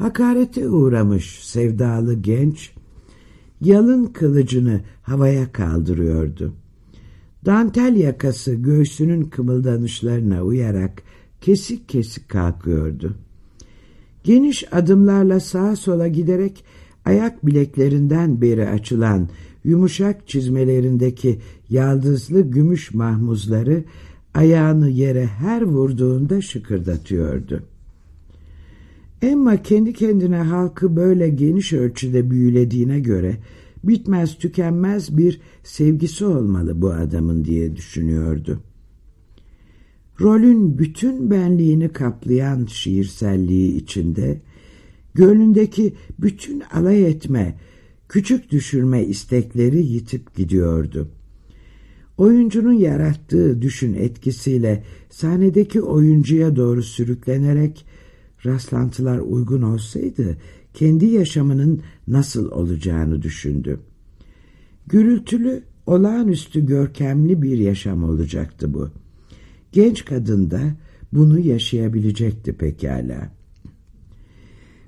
Hakarete uğramış sevdalı genç, yalın kılıcını havaya kaldırıyordu. Dantel yakası göğsünün kımıldanışlarına uyarak kesik kesik kalkıyordu. Geniş adımlarla sağa sola giderek ayak bileklerinden beri açılan yumuşak çizmelerindeki yaldızlı gümüş mahmuzları ayağını yere her vurduğunda şıkırdatıyordu. Emma kendi kendine halkı böyle geniş ölçüde büyülediğine göre bitmez tükenmez bir sevgisi olmalı bu adamın diye düşünüyordu. Rolün bütün benliğini kaplayan şiirselliği içinde, gönlündeki bütün alay etme, küçük düşürme istekleri yitip gidiyordu. Oyuncunun yarattığı düşün etkisiyle sahnedeki oyuncuya doğru sürüklenerek rastlantılar uygun olsaydı kendi yaşamının nasıl olacağını düşündü. Gürültülü, olağanüstü görkemli bir yaşam olacaktı bu. Genç kadın da bunu yaşayabilecekti pekala.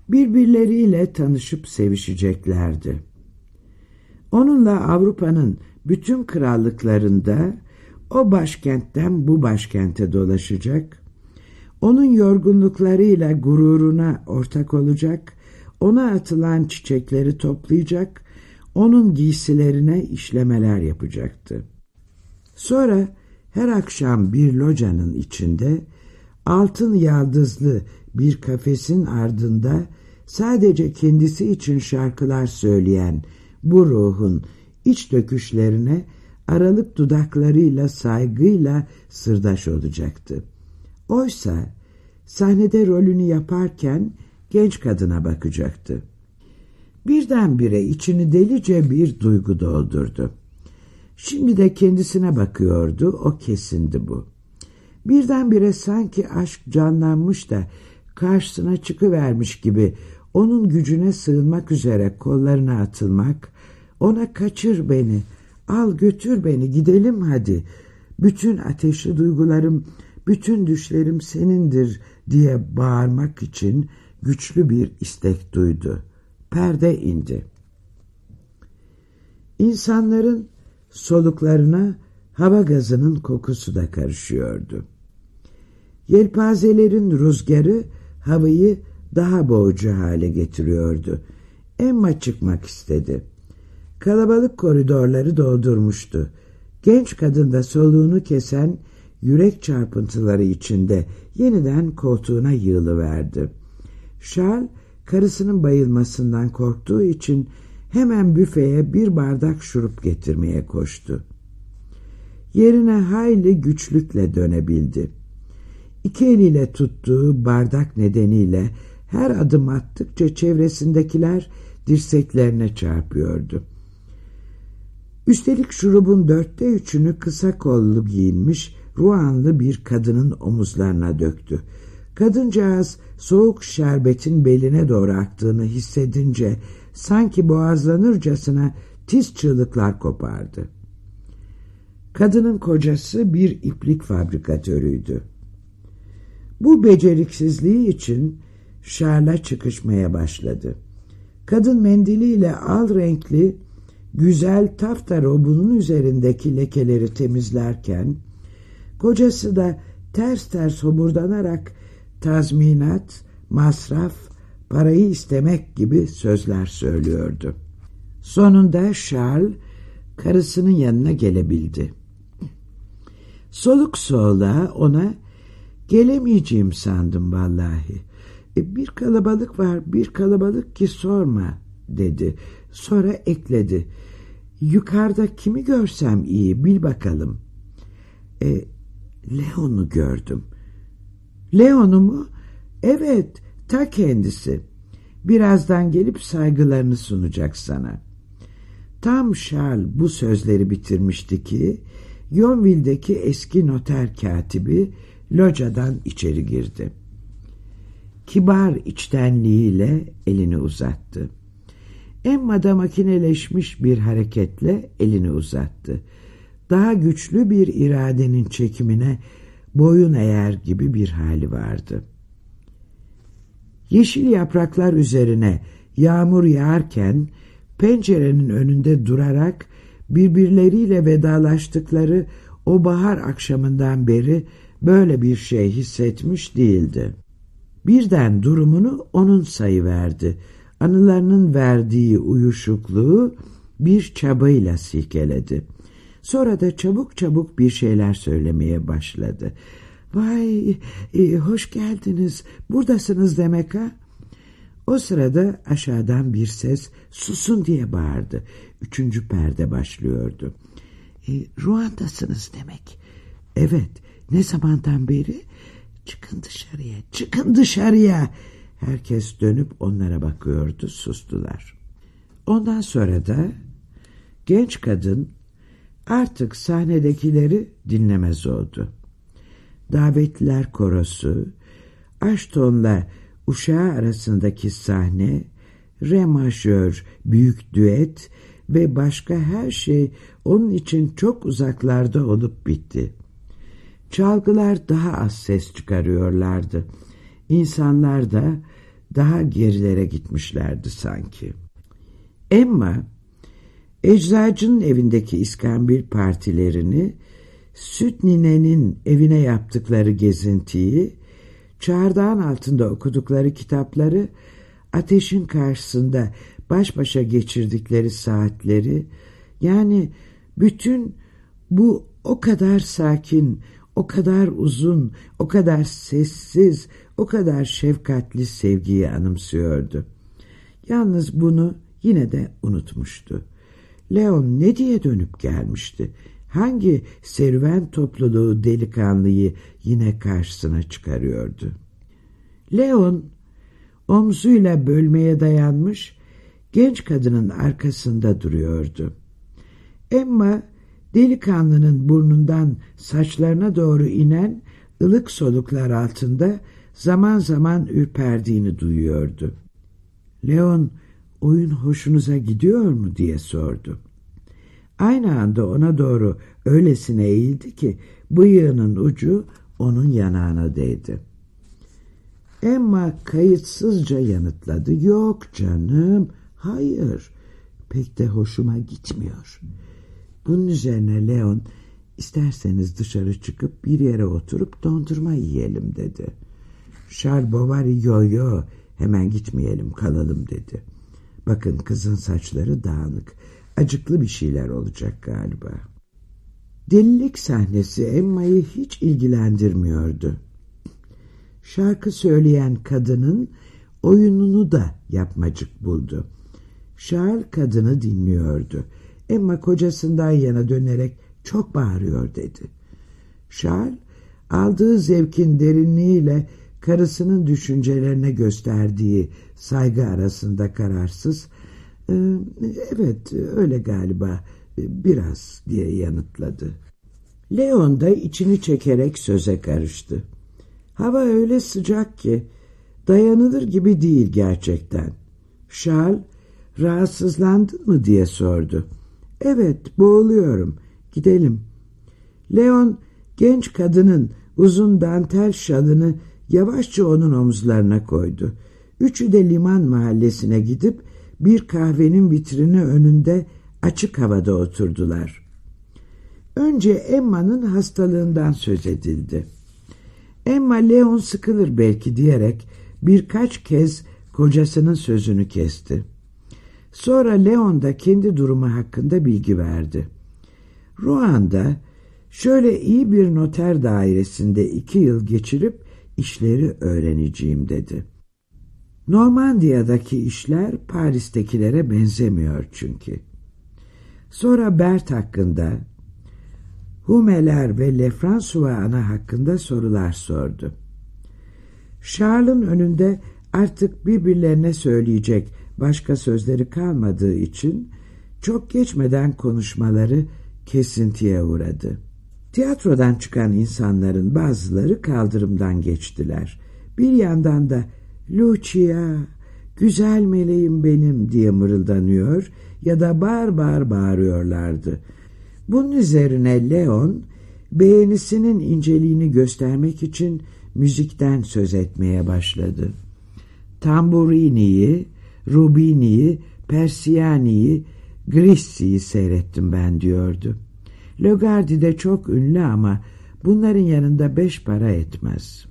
Birbirleriyle tanışıp sevişeceklerdi. Onunla Avrupa'nın bütün krallıklarında o başkentten bu başkente dolaşacak, onun yorgunluklarıyla gururuna ortak olacak, ona atılan çiçekleri toplayacak, onun giysilerine işlemeler yapacaktı. Sonra her akşam bir locanın içinde altın yaldızlı bir kafesin ardında sadece kendisi için şarkılar söyleyen bu ruhun iç döküşlerine aralık dudaklarıyla saygıyla sırdaş olacaktı. Oysa sahnede rolünü yaparken genç kadına bakacaktı. Birdenbire içini delice bir duygu doldurdu. Şimdi de kendisine bakıyordu, o kesindi bu. Birdenbire sanki aşk canlanmış da karşısına çıkıvermiş gibi onun gücüne sığınmak üzere kollarına atılmak, ona kaçır beni, al götür beni gidelim hadi, bütün ateşli duygularım, bütün düşlerim senindir diye bağırmak için güçlü bir istek duydu. Perde indi. İnsanların soluklarına hava gazının kokusu da karışıyordu. Yelpazelerin rüzgarı havayı daha boğucu hale getiriyordu. Emma çıkmak istedi. Kalabalık koridorları doldurmuştu. Genç kadın da soluğunu kesen yürek çarpıntıları içinde yeniden koltuğuna yığılıverdi. Charles karısının bayılmasından korktuğu için hemen büfeye bir bardak şurup getirmeye koştu. Yerine hayli güçlükle dönebildi. İki eliyle tuttuğu bardak nedeniyle her adım attıkça çevresindekiler dirseklerine çarpıyordu. Üstelik şurubun dörtte üçünü kısa kollu giyinmiş Ruanlı bir kadının omuzlarına döktü. Kadıncağız soğuk şerbetin beline doğru aktığını hissedince sanki boğazlanırcasına tiz çığlıklar kopardı. Kadının kocası bir iplik fabrikatörüydü. Bu beceriksizliği için Şarla çıkışmaya başladı. Kadın mendiliyle al renkli, güzel tafta robunun üzerindeki lekeleri temizlerken, kocası da ters ters homurdanarak tazminat, masraf, parayı istemek gibi sözler söylüyordu. Sonunda Charles karısının yanına gelebildi. Soluk soğula ona gelemeyeceğim sandım vallahi. E, bir kalabalık var bir kalabalık ki sorma dedi. Sonra ekledi. Yukarıda kimi görsem iyi bil bakalım. E, Leon'u gördüm. Leon'u mu? Evet, ta kendisi. Birazdan gelip saygılarını sunacak sana. Tam Charles bu sözleri bitirmişti ki, Yonville'deki eski noter katibi locadan içeri girdi. Kibar içtenliğiyle elini uzattı. Emma da makineleşmiş bir hareketle elini uzattı. Daha güçlü bir iradenin çekimine boyun eğer gibi bir hali vardı. Yeşil yapraklar üzerine yağmur yağarken pencerenin önünde durarak birbirleriyle vedalaştıkları o bahar akşamından beri böyle bir şey hissetmiş değildi. Birden durumunu onun sayıverdi. Anılarının verdiği uyuşukluğu bir çabayla silkeledi. Sonra da çabuk çabuk bir şeyler söylemeye başladı. Vay e, hoş geldiniz buradasınız demek ha? O sırada aşağıdan bir ses susun diye bağırdı. Üçüncü perde başlıyordu. E, Ruanda'sınız demek. Evet ne zamandan beri? Çıkın dışarıya çıkın dışarıya. Herkes dönüp onlara bakıyordu sustular. Ondan sonra da genç kadın artık sahnedekileri dinlemez oldu. Davetliler korosu, Ashton'la uşağı arasındaki sahne, re majör, büyük düet ve başka her şey onun için çok uzaklarda olup bitti. Çalgılar daha az ses çıkarıyorlardı. İnsanlar da daha gerilere gitmişlerdi sanki. Emma, eczacının evindeki iskambil partilerini, süt ninenin evine yaptıkları gezintiyi, çardağın altında okudukları kitapları, ateşin karşısında baş başa geçirdikleri saatleri, yani bütün bu o kadar sakin, o kadar uzun, o kadar sessiz, o kadar şefkatli sevgiyi anımsıyordu. Yalnız bunu yine de unutmuştu. Leon ne diye dönüp gelmişti? Hangi serüven topluluğu delikanlıyı yine karşısına çıkarıyordu? Leon omzuyla bölmeye dayanmış genç kadının arkasında duruyordu. Emma delikanlının burnundan saçlarına doğru inen ılık soluklar altında zaman zaman ürperdiğini duyuyordu. Leon oyun hoşunuza gidiyor mu diye sordu. Aynı anda ona doğru öylesine eğildi ki bıyığının ucu onun yanağına değdi. Emma kayıtsızca yanıtladı. Yok canım, hayır, pek de hoşuma gitmiyor. Bunun üzerine Leon, isterseniz dışarı çıkıp bir yere oturup dondurma yiyelim dedi. Charles Bovary yo yo, hemen gitmeyelim kalalım dedi. Bakın kızın saçları dağınık, acıklı bir şeyler olacak galiba. Delilik sahnesi Emma'yı hiç ilgilendirmiyordu. Şarkı söyleyen kadının oyununu da yapmacık buldu. Charles kadını dinliyordu. Emma kocasından yana dönerek çok bağırıyor dedi. Charles aldığı zevkin derinliğiyle karısının düşüncelerine gösterdiği saygı arasında kararsız ee, evet öyle galiba biraz diye yanıtladı. Leon da içini çekerek söze karıştı. Hava öyle sıcak ki dayanılır gibi değil gerçekten. Charles rahatsızlandın mı diye sordu. Evet boğuluyorum gidelim. Leon genç kadının uzun dantel şalını yavaşça onun omuzlarına koydu. Üçü de liman mahallesine gidip bir kahvenin vitrini önünde açık havada oturdular. Önce Emma'nın hastalığından söz edildi. Emma Leon sıkılır belki diyerek birkaç kez kocasının sözünü kesti. Sonra Leon da kendi durumu hakkında bilgi verdi. Ruanda şöyle iyi bir noter dairesinde iki yıl geçirip işleri öğreneceğim dedi. Normandiya'daki işler Paris'tekilere benzemiyor çünkü. Sonra Bert hakkında, Humeler ve Lefrancois ana hakkında sorular sordu. Charles'ın önünde artık birbirlerine söyleyecek başka sözleri kalmadığı için çok geçmeden konuşmaları kesintiye uğradı. Tiyatrodan çıkan insanların bazıları kaldırımdan geçtiler. Bir yandan da Lucia, güzel meleğim benim diye mırıldanıyor ya da bağır bağır bağırıyorlardı. Bunun üzerine Leon beğenisinin inceliğini göstermek için müzikten söz etmeye başladı. Tamburini'yi, Rubini'yi, Persiani'yi, Grissi'yi seyrettim ben diyordu. Logardi de çok ünlü ama bunların yanında beş para etmez.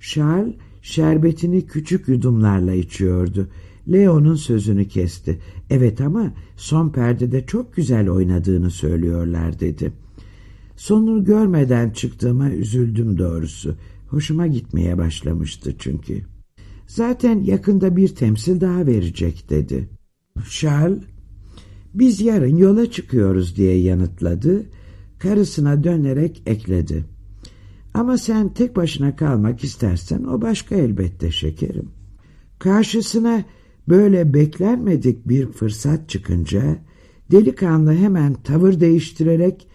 Charles şerbetini küçük yudumlarla içiyordu. Leo'nun sözünü kesti. Evet ama son perdede çok güzel oynadığını söylüyorlar dedi. Sonunu görmeden çıktığıma üzüldüm doğrusu. Hoşuma gitmeye başlamıştı çünkü. Zaten yakında bir temsil daha verecek dedi. Charles, biz yarın yola çıkıyoruz diye yanıtladı. Karısına dönerek ekledi. Ama sen tek başına kalmak istersen o başka elbette şekerim. Karşısına böyle beklenmedik bir fırsat çıkınca delikanlı hemen tavır değiştirerek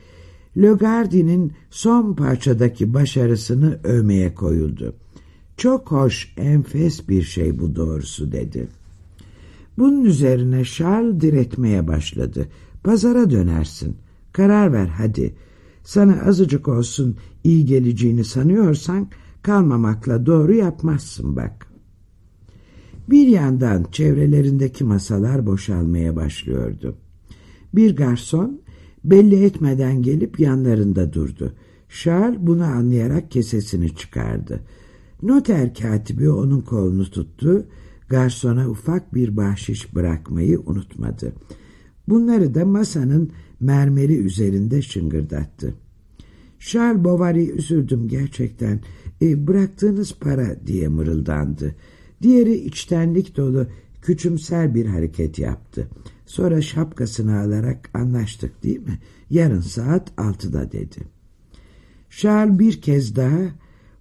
Logardi'nin son parçadaki başarısını övmeye koyuldu. Çok hoş, enfes bir şey bu doğrusu dedi. Bunun üzerine Charles diretmeye başladı. Pazara dönersin. Karar ver hadi. Sana azıcık olsun iyi geleceğini sanıyorsan kalmamakla doğru yapmazsın bak. Bir yandan çevrelerindeki masalar boşalmaya başlıyordu. Bir garson belli etmeden gelip yanlarında durdu. Charles bunu anlayarak kesesini çıkardı. Noter katibi onun kolunu tuttu, garsona ufak bir bahşiş bırakmayı unutmadı. Bunları da masanın mermeri üzerinde şıngırdattı. Charles Bovary üzüldüm gerçekten. E, bıraktığınız para diye mırıldandı. Diğeri içtenlik dolu küçümser bir hareket yaptı. Sonra şapkasını alarak anlaştık değil mi? Yarın saat altıda dedi. Charles bir kez daha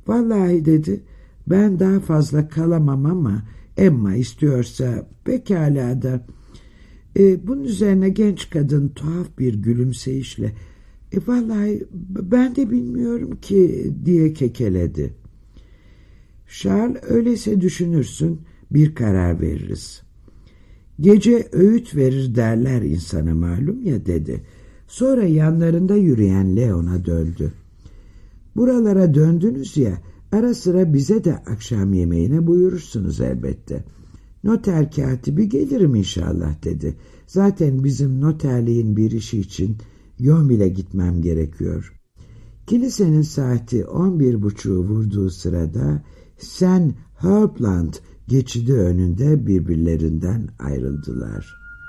vallahi dedi ben daha fazla kalamam ama Emma istiyorsa pekala da e, bunun üzerine genç kadın tuhaf bir gülümseyişle e, vallahi ben de bilmiyorum ki diye kekeledi. Charles öyleyse düşünürsün bir karar veririz. Gece öğüt verir derler insana malum ya dedi. Sonra yanlarında yürüyen Leon'a döndü. Buralara döndünüz ya ara sıra bize de akşam yemeğine buyurursunuz elbette. Noter katibi gelirim inşallah dedi. Zaten bizim noterliğin bir işi için Yonville'e gitmem gerekiyor. Kilisenin saati on bir buçuğu vurduğu sırada sen Herpland geçidi önünde birbirlerinden ayrıldılar.